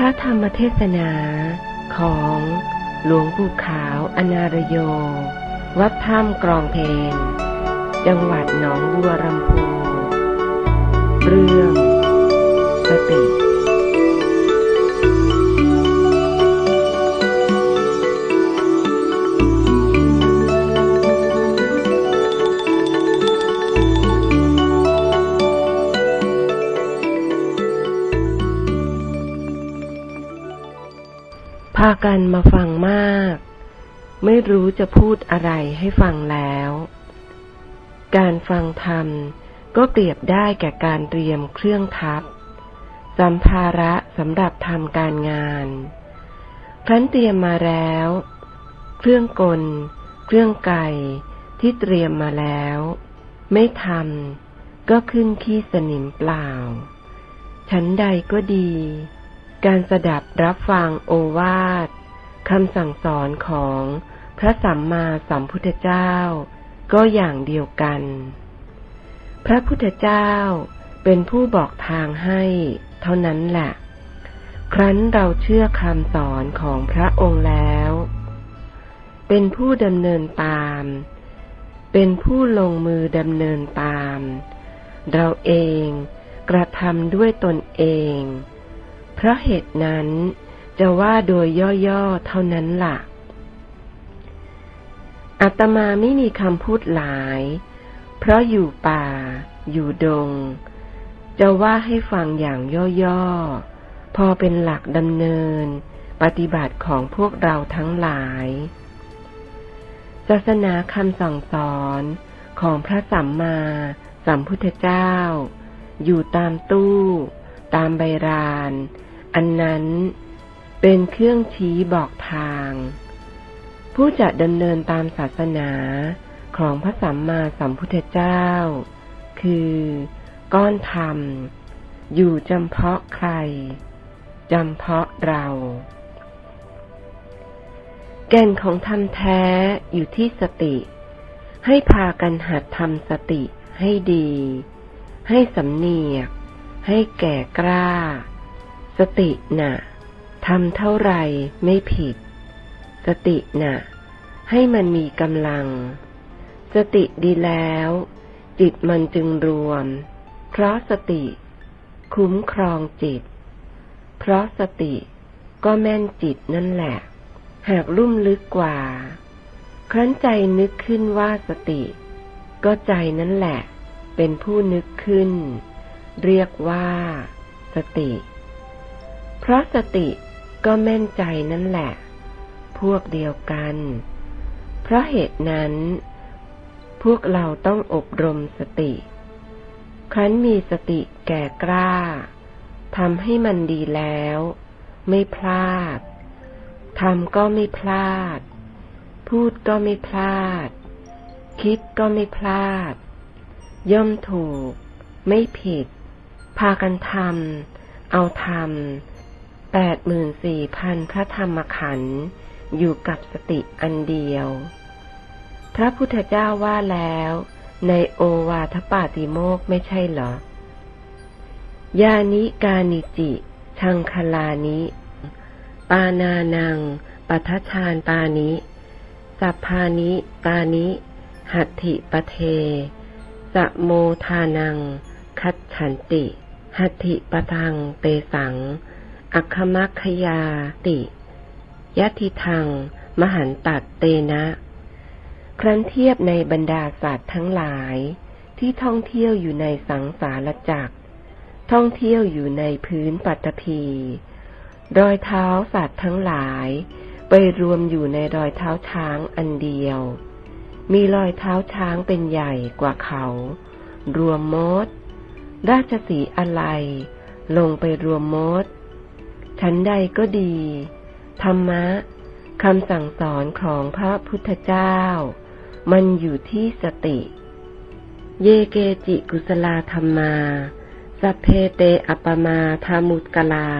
ระธรรมเทศนาของหลวงปู่ขาวอนารโย วัดถ้ำกรองเพนจังหวัดหนองบัวลำพู เรื่องสติากันมาฟังมาก ไม่รู้จะพูดอะไรให้ฟังแล้ว การฟังธรรมก็เปรียบได้แก่การเตรียมเครื่องทัพสัมภาระสำหรับทำการงาน ครั้นเตรียมมาแล้ว เครื่องกล เครื่องไก่ที่เตรียมมาแล้ว ไม่ทำก็ขึ้นขี้สนิมเปล่าฉันใดก็ดี การสดับรับฟังโอวาทคำสั่งสอนของพระสัมมาสัมพุทธเจ้า ก็อย่างเดียวกัน พระพุทธเจ้าเป็นผู้บอกทางให้เท่านั้นแหละ ครั้นเราเชื่อคำสอนของพระองค์แล้ว เป็นผู้ดำเนินตาม เป็นผู้ลงมือดำเนินตาม เราเองกระทำด้วยตนเอง เพราะเหตุนั้นจะว่าโดยย่อๆเท่านั้นละ่ะ อาตมาไม่มีคำพูดหลาย เพราะอยู่ป่า อยู่ดง จะว่าให้ฟังอย่างย่อๆ พอเป็นหลักดำเนิน ปฏิบัติของพวกเราทั้งหลายศาสนาคำสั่งสอนของพระสัมมาสัมพุทธเจ้า อยู่ตามตู้ ตามใบราน อันนั้นเป็นเครื่องชี้บอกทาง ผู้จะดำเนินตามศาสนาของพระสัมมาสัมพุทธเจ้า คือก้อนธรรม อยู่จำเพาะใครจำเพาะเรา แก่นของธรรมแท้อยู่ที่สติ ให้พากันหัดทำสติให้ดี ให้สำเนียก ให้แก่กล้า สติน่ะทำเท่าไรไม่ผิด สติน่ะให้มันมีกำลัง สติดีแล้ว จิตมันจึงรวม เพราะสติ คุ้มครองจิต เพราะสติก็แม่นจิตนั่นแหละ หากลุ่มลึกกว่า ครั้นใจนึกขึ้นว่าสติ ก็ใจนั่นแหละ เป็นผู้นึกขึ้น เรียกว่า สติ เพราะสติก็แม่นใจนั่นแหละ พวกเดียวกัน เพราะเหตุนั้น พวกเราต้องอบรมสติ ครั้นมีสติแก่กล้าทำให้มันดีแล้ว ไม่พลาดทำก็ไม่พลาด พูดก็ไม่พลาด คิดก็ไม่พลาด ย่อมถูก ไม่ผิด พากันทำเอาทำ แปดหมื่นสี่พันพระธรรมขันธ์อยู่กับสติอันเดียว พระพุทธเจ้าว่าแล้ว ในโอวาทปาติโมกไม่ใช่เหรอยานิกานิจิ ชังคลานิ ปานานัง ปัทชานตานิ สัพพานิตานิ หัตถิปเทสะโมทานัง คัดฉันติ หัตถิปทัง เตสัง อัคคมัคคยาติยะทิทัง มหันตัดเตนะ ครั้นเทียบในบรรดาสัตว์ทั้งหลาย ที่ท่องเที่ยวอยู่ในสังสารจักร ท่องเที่ยวอยู่ในพื้นปัตภีรอยเท้าสัตว์ทั้งหลาย ไปรวมอยู่ในรอยเท้าช้างอันเดียว มีรอยเท้าช้างเป็นใหญ่กว่าเขา รวมมด ราชสีอะไร ลงไปรวมมด ชั้นใดก็ดี ธรรมะคำสั่งสอนของพระพุทธเจ้า มันอยู่ที่สติ เยเกจิกุสลาธรรมาสัพเพเตอัปมาทามุตกลา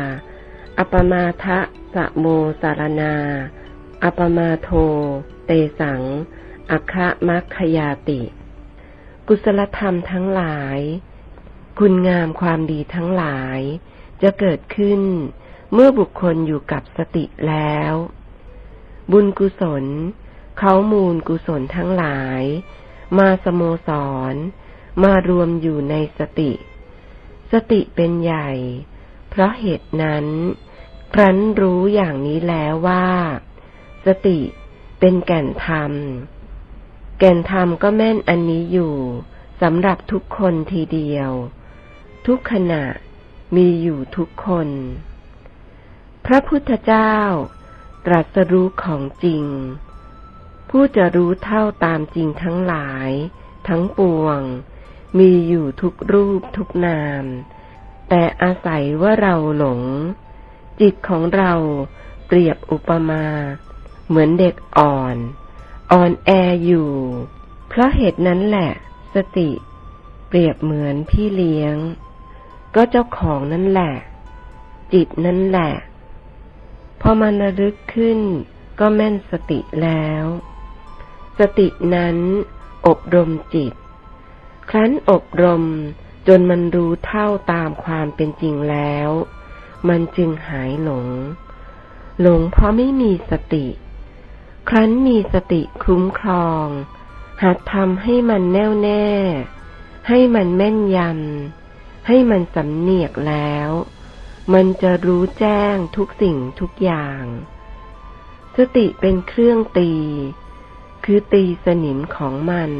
อัปมาทะสะโมสารนา อัปมาโท เตสัง อัคคะมัคคยาติ กุศลธรรมทั้งหลาย คุณงามความดีทั้งหลาย จะเกิดขึ้น เมื่อบุคคลอยู่กับสติแล้ว บุญกุศล เขามูลกุศลทั้งหลาย มาสโมสร มารวมอยู่ในสติ สติเป็นใหญ่ เพราะเหตุนั้น ครั้นรู้อย่างนี้แล้วว่า สติเป็นแก่นธรรม แก่นธรรมก็แม่นอันนี้อยู่สำหรับทุกคนทีเดียว ทุกขณะมีอยู่ทุกคน ระพุทธเจ้า ตรัสรู้ของจริง ผู้จะรู้เท่าตามจริงทั้งหลาย ทั้งปวง มีอยู่ทุกรูปทุกนาม แต่อาศัยว่าเราหลง จิตของเราเปรียบอุปมา เหมือนเด็กอ่อน อ่อนแออยู่ เพราะเหตุนั้นแหละ สติ เปรียบเหมือนพี่เลี้ยง ก็เจ้าของนั่นแหละ จิตนั่นแหละ พอมันระลึกขึ้น ก็แม่นสติแล้ว สตินั้น อบรมจิต ครั้นอบรมจนมันรู้เท่าตามความเป็นจริงแล้ว มันจึงหายหลง หลงเพราะไม่มีสติ ครั้นมีสติคุ้มครอง หัดทำให้มันแน่วแน่ ให้มันแม่นยำให้มันสำเนียกแล้ว มันจะรู้แจ้งทุกสิ่งทุกอย่าง สติเป็นเครื่องตี คือตีสนิมของมัน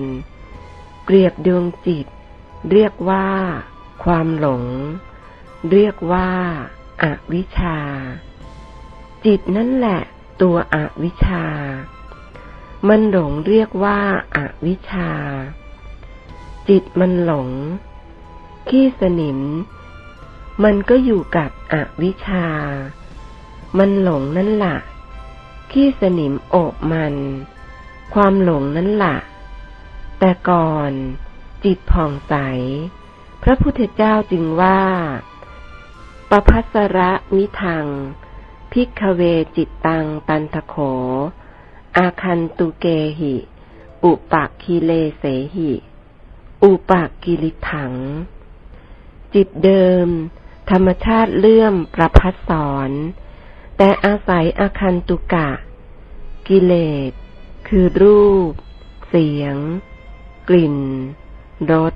เปรียบดวงจิต เรียกว่า ความหลง เรียกว่าอาวิชชา จิตนั่นแหละตัวอวิชชา มันหลงเรียกว่าอาวิชชา จิตมันหลง ขี้สนิม มันก็อยู่กับอวิชชา มันหลงนั่นละ่ะ ขี้สนิมโอบมัน ความหลงนั่นละ่ะ แต่ก่อนจิตผ่องใส พระพุทธเจ้าจึงว่าปพัสระมิทัง พิกเวจิตตังตันทโข อาคันตุเกหิ อุปักคิเลเสหิ อุปักกิริถัง จิตเดิม ธรรมชาติเลื่อมประพัดสอน แต่อาศัยอาคันตุกะ กิเลส คือรูป เสียง กลิ่น รส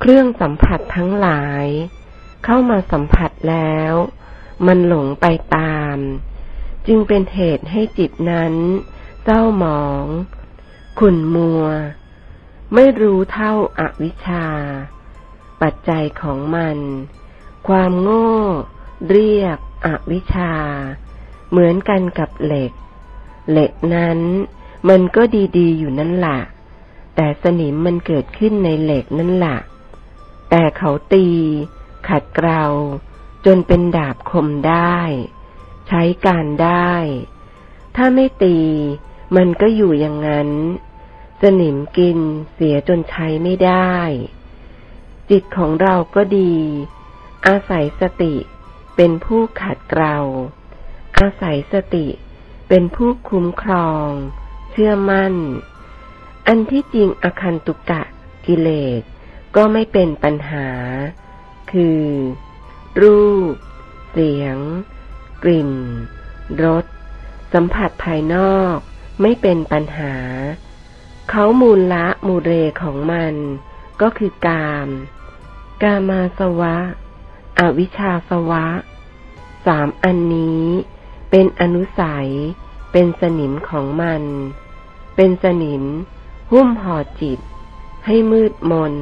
เครื่องสัมผัสทั้งหลาย เข้ามาสัมผัสแล้ว มันหลงไปตาม จึงเป็นเหตุให้จิตนั้นเศร้าหมอง ขุ่นมัว ไม่รู้เท่าอาวิชชา ปัจจัยของมัน ความโง่ เรียกอวิชชา เหมือนกันกับเหล็ก เหล็กนั้นมันก็ดีๆอยู่นั่นแหละแต่สนิมมันเกิดขึ้นในเหล็กนั่นแหละแต่เขาตี ขัดเกลาจนเป็นดาบคมได้ ใช้การได้ ถ้าไม่ตีมันก็อยู่อย่างนั้น สนิมกินเสียจนใช้ไม่ได้ จิตของเราก็ดี อาศัยสติเป็นผู้ขัดเกลา อาศัยสติเป็นผู้คุ้มครอง เชื่อมั่น อันที่จริงอคันตุกะกิเลสก็ไม่เป็นปัญหา คือ รูป เสียง กลิ่น รส สัมผัสภายนอกไม่เป็นปัญหา เขามูลละมูเรของมัน ก็คือกาม กามาสวะ อวิชชาสวะ สามอันนี้ เป็นอนุสัย เป็นสนิมของมัน เป็นสนิม หุ้มห่อจิต ให้มืดมน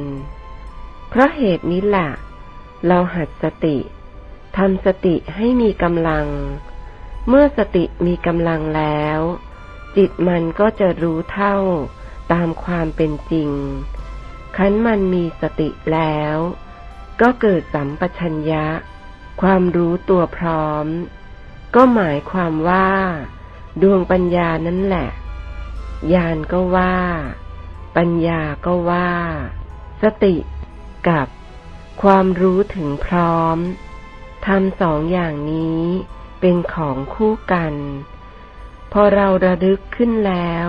เพราะเหตุนี้แหละเราหัดสติทำสติให้มีกำลัง เมื่อสติมีกำลังแล้ว จิตมันก็จะรู้เท่าตามความเป็นจริง คันมันมีสติแล้ว ก็เกิดสัมปชัญญะ ความรู้ตัวพร้อม ก็หมายความว่า ดวงปัญญานั่นแหละ ญาณก็ว่า ปัญญาก็ว่า สติกับความรู้ถึงพร้อมทำสองอย่างนี้เป็นของคู่กัน พอเราระลึกขึ้นแล้ว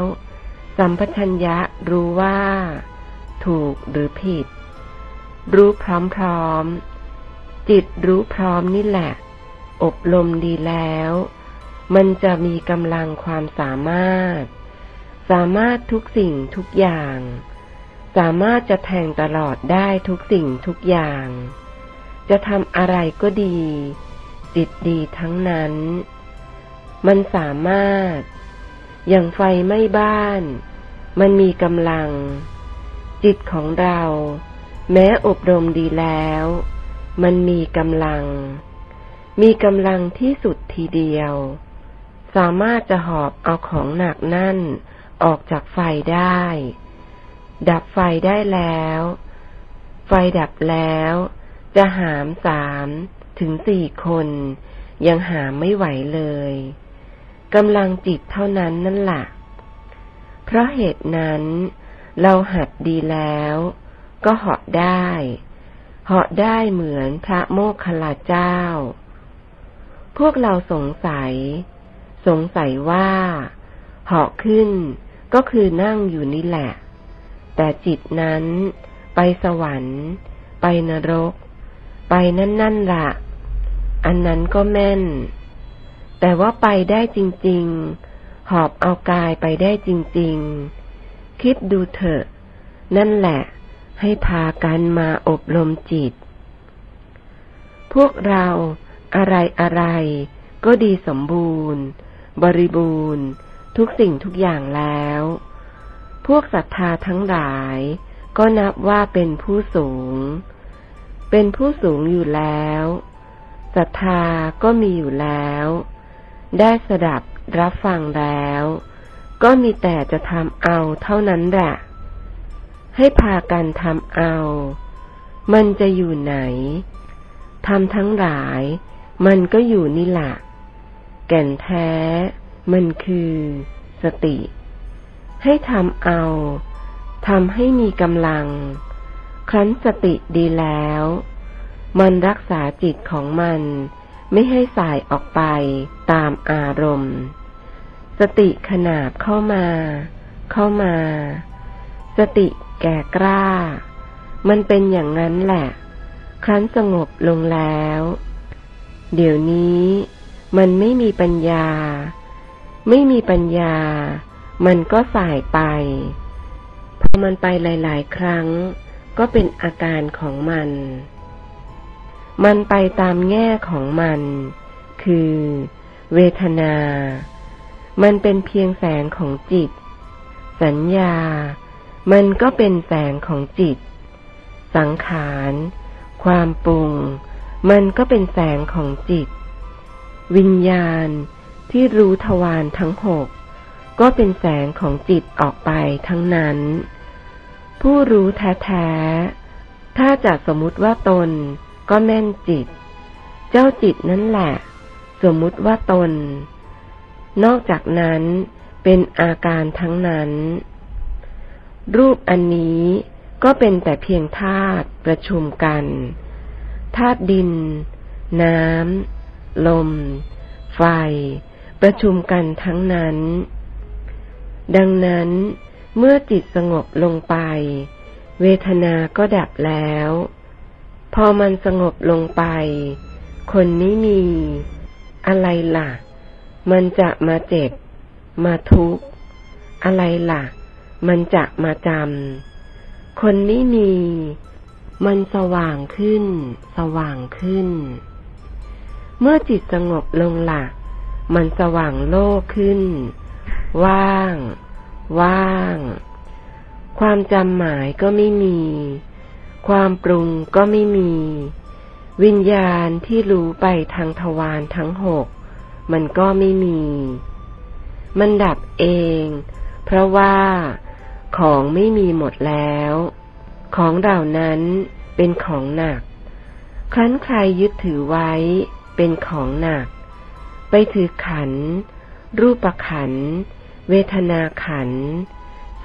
สัมปชัญญะรู้ว่า ถูกหรือผิด รู้พร้อมๆ จิตรู้พร้อมนี่แหละ อบรมดีแล้ว มันจะมีกำลังความสามารถ สามารถทุกสิ่งทุกอย่าง สามารถจะแทงตลอดได้ทุกสิ่งทุกอย่าง จะทำอะไรก็ดี จิตดีทั้งนั้น มันสามารถ อย่างไฟไหม้บ้าน มันมีกำลัง จิตของเรา แม้อบรมดีแล้ว มันมีกำลัง มีกำลังที่สุดทีเดียว สามารถจะหอบเอาของหนักนั่นออกจากไฟได้ ดับไฟได้แล้ว ไฟดับแล้ว จะหามสามถึงสี่คน ยังหามไม่ไหวเลยกำลังจิตเท่านั้นนั่นแหละเพราะเหตุนั้น เราหัดดีแล้ว ก็เหาะได้เหาะได้เหมือนพระโมคคัลลาเจ้า พวกเราสงสัย สงสัยว่าเหาะขึ้นก็คือนั่งอยู่นี่แหละ แต่จิตนั้นไปสวรรค์ ไปนรก ไปนั่นนั่นละอันนั้นก็แม่น แต่ว่าไปได้จริง ๆ หอบเอากายไปได้จริง ๆ คิดดูเถอะ นั่นแหละ ให้พากันมาอบรมจิต พวกเราอะไรอะไรก็ดีสมบูรณ์ บริบูรณ์ ทุกสิ่งทุกอย่างแล้ว พวกศรัทธาทั้งหลายก็นับว่าเป็นผู้สูง เป็นผู้สูงอยู่แล้วศรัทธาก็มีอยู่แล้ว ได้สดับรับฟังแล้ว ก็มีแต่จะทำเอาเท่านั้นแหละ ให้พากันทำเอา มันจะอยู่ไหนทำทั้งหลาย มันก็อยู่นี่แหละแก่นแท้ มันคือ สติ ให้ทำเอาทำให้มีกำลัง ครั้นสติดีแล้ว มันรักษาจิตของมันไม่ให้สายออกไปตามอารมณ์ สติขนาบเข้ามา เข้ามา สติ แก่กล้า มันเป็นอย่างนั้นแหละ ครั้นสงบลงแล้ว เดี๋ยวนี้มันไม่มีปัญญา ไม่มีปัญญา มันก็สายไป พอมันไปหลาย ๆ ครั้ง ก็เป็นอาการของมัน มันไปตามแง่ของมัน คือ เวทนา มันเป็นเพียงแสงของจิต สัญญา มันก็เป็นแสงของจิต สังขาร ความปรุง มันก็เป็นแสงของจิต วิญญาณที่รู้ทวารทั้งหก ก็เป็นแสงของจิตออกไปทั้งนั้น ผู้รู้แท้ๆ ถ้าจะสมมติว่าตนก็แม่นจิต เจ้าจิตนั่นแหละ สมมุติว่าตน นอกจากนั้นเป็นอาการทั้งนั้น รูปอันนี้ก็เป็นแต่เพียงธาตุประชุมกันธาตุดิน น้ำ ลม ไฟ ประชุมกันทั้งนั้น ดังนั้นเมื่อจิตสงบลงไป เวทนาก็ดับแล้ว พอมันสงบลงไป คนไม่มี อะไรล่ะ มันจะมาเจ็บ มาทุกข์ อะไรล่ะ มันจะมาจำ คนไม่มี มันสว่างขึ้น สว่างขึ้น เมื่อจิตสงบลงหลัก มันสว่างโลกขึ้น ว่าง ว่าง ความจำหมายก็ไม่มี ความปรุงก็ไม่มี วิญญาณที่รู้ไปทางทวารทั้งหก มันก็ไม่มี มันดับเอง เพราะว่า ของไม่มีหมดแล้ว ของเหล่านั้นเป็นของหนัก ครั้นใครยึดถือไว้เป็นของหนัก ไปถือขัน รูปขัน เวทนาขัน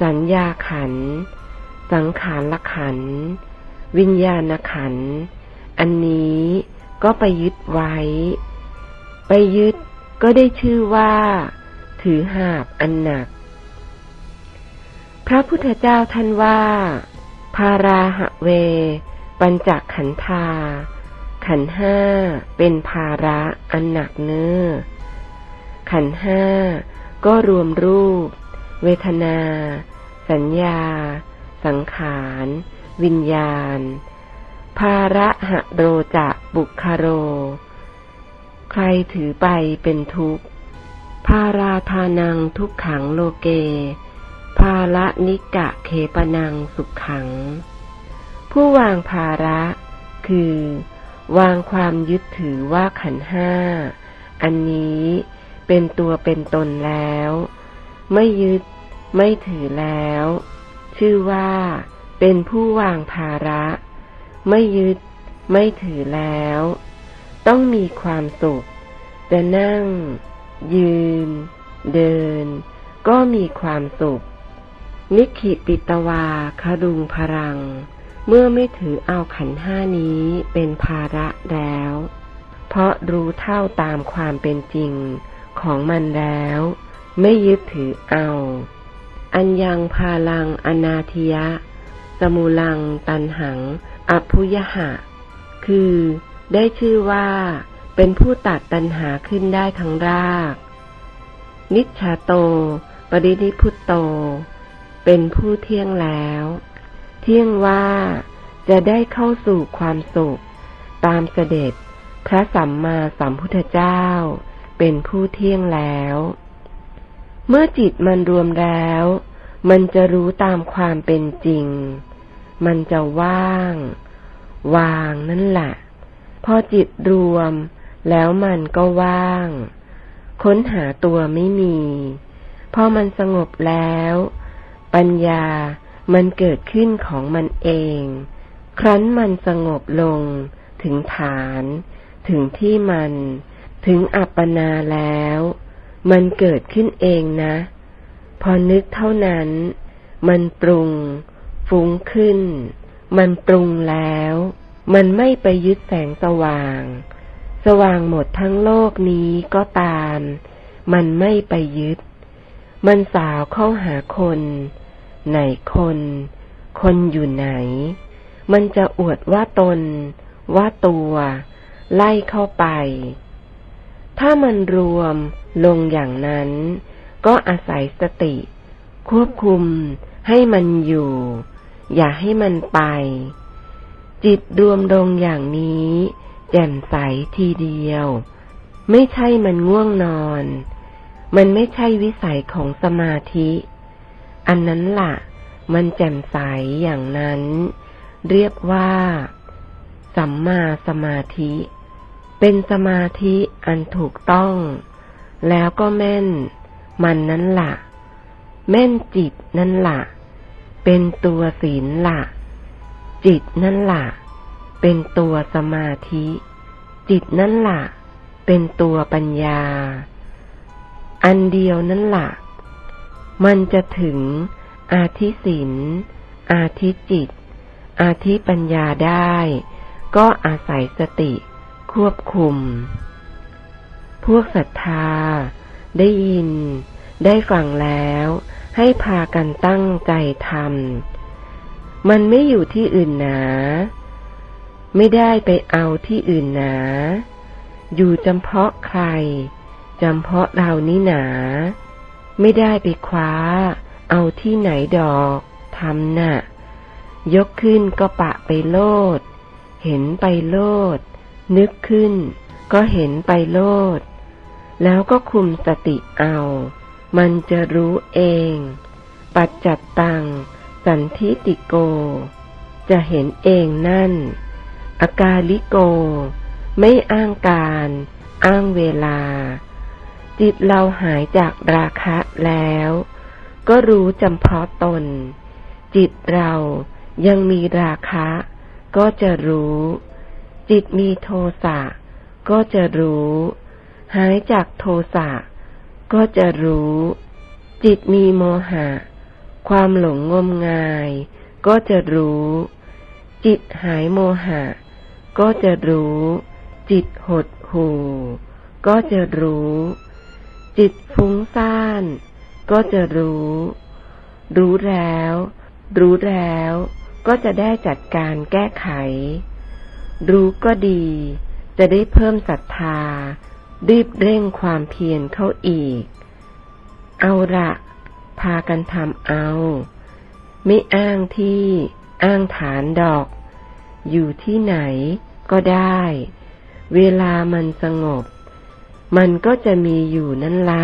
สัญญาขัน สังขารละขัน วิญญาณขัน อันนี้ก็ไปยึดไว้ ไปยึดก็ได้ชื่อว่า ถือหาบอันหนัก พระพุทธเจ้าท่านว่า พาราหะเว ปัญจขันธา ขันห้าเป็นภาระอันหนักเนื้อ ขันห้าก็รวมรูป เวทนา สัญญา สังขาร วิญญาณ ภาระหะโรจะบุคาโร ใครถือไปเป็นทุกข์ ภาราทานังทุกขังโลเก ภาละนิกะเคปนังสุขขัง ผู้วางภาระ คือ วางความยึดถือว่าขันห้า อันนี้เป็นตัวเป็นตนแล้ว ไม่ยึดไม่ถือแล้ว ชื่อว่า เป็นผู้วางภาระ ไม่ยึด ไม่ถือแล้ว ต้องมีความสุข จะนั่ง ยืน เดิน ก็มีความสุข นิขิปิตวาคารุงพรัง เมื่อไม่ถือเอาขันห้านี้เป็นภาระแล้ว เพราะรู้เท่าตามความเป็นจริงของมันแล้ว ไม่ยึดถือเอา อัญยังพาลังอนาทิยะ สมูลังตันหังอภุยหะ คือได้ชื่อว่า เป็นผู้ตัดตัณหาขึ้นได้ทั้งราก นิชาโต ปรินิพุตโต เป็นผู้เที่ยงแล้ว เที่ยงว่าจะได้เข้าสู่ความสุข ตามเสด็จพระสัมมาสัมพุทธเจ้า เป็นผู้เที่ยงแล้ว เมื่อจิตมันรวมแล้ว มันจะรู้ตามความเป็นจริง มันจะว่าง วางนั่นแหละพอจิตรวมแล้วมันก็ว่าง ค้นหาตัวไม่มี พอมันสงบแล้ว ปัญญามันเกิดขึ้นของมันเอง ครั้นมันสงบลง ถึงฐาน ถึงที่มัน ถึงอัปปนาแล้ว มันเกิดขึ้นเองนะ พอนึกเท่านั้น มันปรุง ฟุ้งขึ้น มันปรุงแล้ว มันไม่ไปยึดแสงสว่าง สว่างหมดทั้งโลกนี้ก็ตาม มันไม่ไปยึด มันสาวเข้าหาคน ไหนคน คนอยู่ไหน มันจะอวดว่าตน ว่าตัว ไล่เข้าไป ถ้ามันรวมลงอย่างนั้น ก็อาศัยสติ ควบคุมให้มันอยู่ อย่าให้มันไป จิตรวมลงอย่างนี้ แจ่มใสทีเดียว ไม่ใช่มันง่วงนอน มันไม่ใช่วิสัยของสมาธิ อันนั้นละ่ะ มันแจ่มใสอย่างนั้น เรียกว่า สัมมาสมาธิ เป็นสมาธิอันถูกต้อง แล้วก็แม่น มันนั้นละ่ะ แม่นจิตนั่นละ่ะ เป็นตัวศีลละ่ะ จิตนั่นละ่ะ เป็นตัวสมาธิ จิตนั่นละ่ะ เป็นตัวปัญญา อันเดียวนั่นละ่ะ มันจะถึง อาทิศินอาทิจิต อาทิปัญญาได้ ก็อาศัยสติควบคุม พวกศรัทธา ได้ยิน ได้ฟังแล้ว ให้พากันตั้งใจทำมันไม่อยู่ที่อื่นหนา ไม่ได้ไปเอาที่อื่นหนา อยู่จำเพาะใครจำเพาะเรานี่หนา ไม่ได้ไปคว้า เอาที่ไหนดอกทำนะ่ะ ยกขึ้นก็ปะไปโลด เห็นไปโลด นึกขึ้น ก็เห็นไปโลด แล้วก็คุมสติเอา มันจะรู้เอง ปัจจัดตัง สันทิติโก จะเห็นเองนั่น อากาลิโก ไม่อ้างการ อ้างเวลา จิตเราหายจากราคะแล้ว ก็รู้จำเพาะตน จิตเรายังมีราคะ ก็จะรู้ จิตมีโทสะ ก็จะรู้ หายจากโทสะ ก็จะรู้ จิตมีโมหะ ความหลงงมงาย ก็จะรู้ จิตหายโมหะ ก็จะรู้ จิตหดหู่ก็จะรู้ จิตฟุ้งซ่าน ก็จะรู้ รู้แล้ว รู้แล้ว ก็จะได้จัดการแก้ไข รู้ก็ดี จะได้เพิ่มศรัทธา รีบเร่งความเพียรเข้าอีก เอาละพากันทำเอา ไม่อ้างที่ อ้างฐานดอก อยู่ที่ไหนก็ได้ เวลามันสงบ มันก็จะมีอยู่นั่นละ